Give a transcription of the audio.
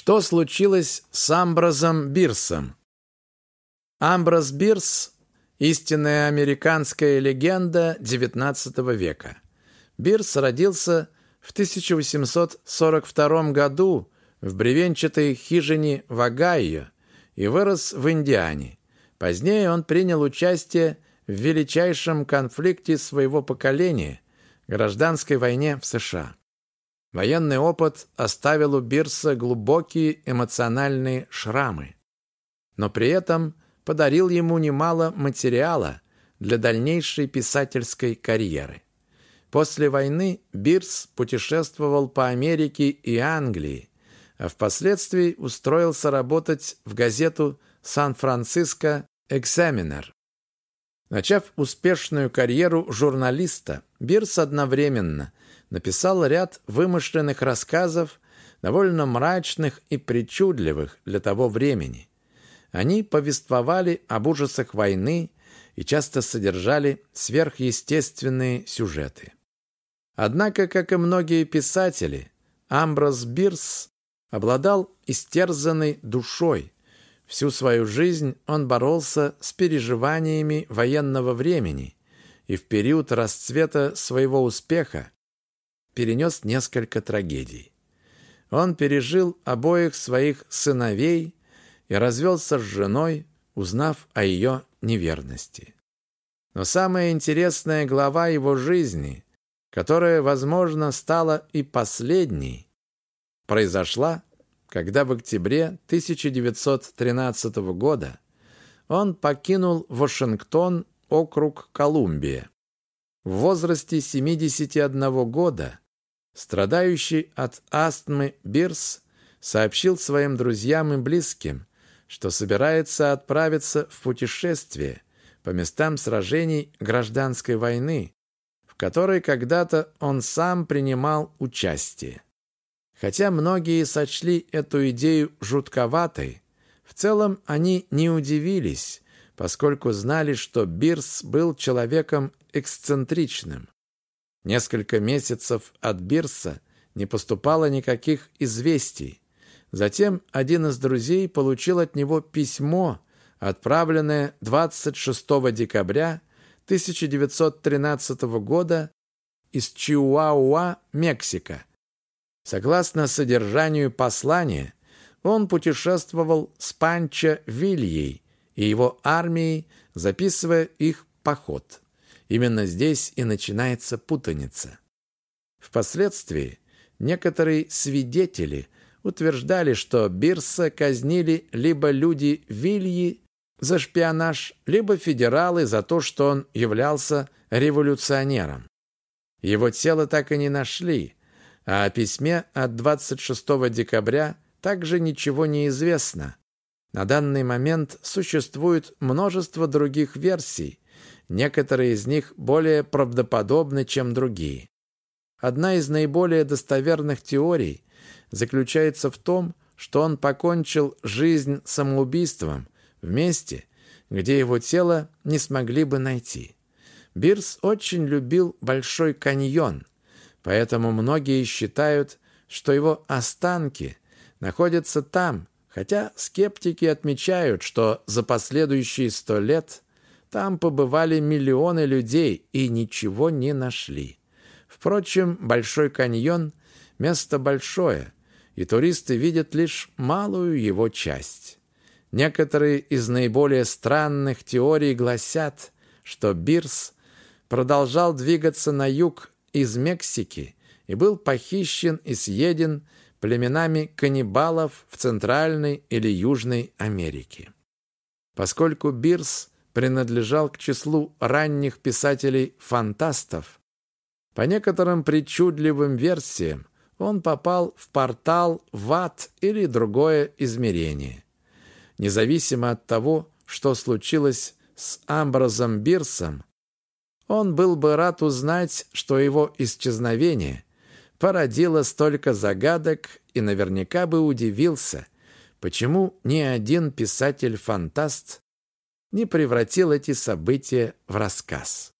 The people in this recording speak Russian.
Что случилось с Амброзом Бирсом? Амброс Бирс – истинная американская легенда XIX века. Бирс родился в 1842 году в бревенчатой хижине в Огайо и вырос в Индиане. Позднее он принял участие в величайшем конфликте своего поколения – гражданской войне в США. Военный опыт оставил у Бирса глубокие эмоциональные шрамы, но при этом подарил ему немало материала для дальнейшей писательской карьеры. После войны Бирс путешествовал по Америке и Англии, а впоследствии устроился работать в газету «Сан-Франциско Экзаменер». Начав успешную карьеру журналиста, Бирс одновременно написал ряд вымышленных рассказов, довольно мрачных и причудливых для того времени. Они повествовали об ужасах войны и часто содержали сверхъестественные сюжеты. Однако, как и многие писатели, Амброс Бирс обладал истерзанной душой. Всю свою жизнь он боролся с переживаниями военного времени и в период расцвета своего успеха перенес несколько трагедий. Он пережил обоих своих сыновей и развелся с женой, узнав о ее неверности. Но самая интересная глава его жизни, которая, возможно, стала и последней, произошла, когда в октябре 1913 года он покинул Вашингтон, округ Колумбия. В возрасте 71 года страдающий от астмы Бирс сообщил своим друзьям и близким, что собирается отправиться в путешествие по местам сражений гражданской войны, в которой когда-то он сам принимал участие. Хотя многие сочли эту идею жутковатой, в целом они не удивились, поскольку знали, что Бирс был человеком эксцентричным. Несколько месяцев от Бирса не поступало никаких известий, Затем один из друзей получил от него письмо, отправленное 26 декабря 1913 года из Чиуауа, Мексика. Согласно содержанию послания, он путешествовал с Панчо Вильей и его армией, записывая их поход. Именно здесь и начинается путаница. Впоследствии некоторые свидетели – утверждали, что Бирса казнили либо люди Вильи за шпионаж, либо федералы за то, что он являлся революционером. Его тело так и не нашли, а о письме от 26 декабря также ничего не известно. На данный момент существует множество других версий, некоторые из них более правдоподобны, чем другие. Одна из наиболее достоверных теорий заключается в том, что он покончил жизнь самоубийством в месте, где его тело не смогли бы найти. Бирс очень любил Большой каньон, поэтому многие считают, что его останки находятся там, хотя скептики отмечают, что за последующие сто лет там побывали миллионы людей и ничего не нашли. Впрочем, Большой каньон – место большое – и туристы видят лишь малую его часть. Некоторые из наиболее странных теорий гласят, что Бирс продолжал двигаться на юг из Мексики и был похищен и съеден племенами каннибалов в Центральной или Южной Америке. Поскольку Бирс принадлежал к числу ранних писателей-фантастов, по некоторым причудливым версиям он попал в портал в ад или другое измерение. Независимо от того, что случилось с Амброзом Бирсом, он был бы рад узнать, что его исчезновение породило столько загадок и наверняка бы удивился, почему ни один писатель-фантаст не превратил эти события в рассказ.